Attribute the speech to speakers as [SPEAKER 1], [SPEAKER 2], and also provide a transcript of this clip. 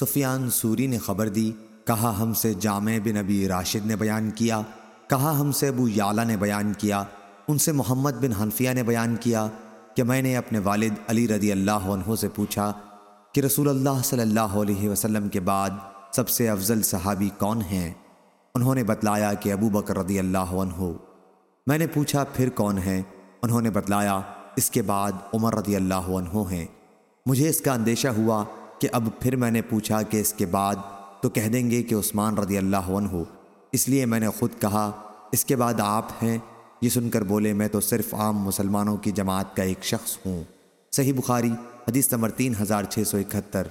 [SPEAKER 1] سفیان sorry نے خبر دی، کہا ہم سے جامع بن نبی راشد نے بیان کیا، کہا ہم سے ابو یالا نے بیان کیا، ان سے محمد بن حنفیہ نے بیان کیا کہ میں نے اپنے والد علی رضی اللہ عنہ سے پوچھا کہ رسول اللہ صلی اللہ علیہ وسلم کے بعد سب سے افضل صحابی کون ہیں؟ انہوں نے بتلایا کہ ابو بکر رضی اللہ عنہ۔ میں نے پوچھا، پھر کون ہیں؟ انہوں نے بتلایا، اس کے بعد عمر رضی اللہ عنہ ہیں۔ مجھے اس کا اندیشہ ہوا کہ اب پھر میں نے پوچھا کہ اس کے بعد تو کہہ دیں گے کہ عثمان رضی اللہ عنہ، اس لیے میں نے خود کہا، اس کے بعد آپ ہیں۔ یہ سن کر بولے، میں تو صرف عام مسلمانوں کی جماعت کا ایک شخص ہوں۔ صحیح بخاری، حدیث نمبر تین ہزار چھ سو اکہتر۔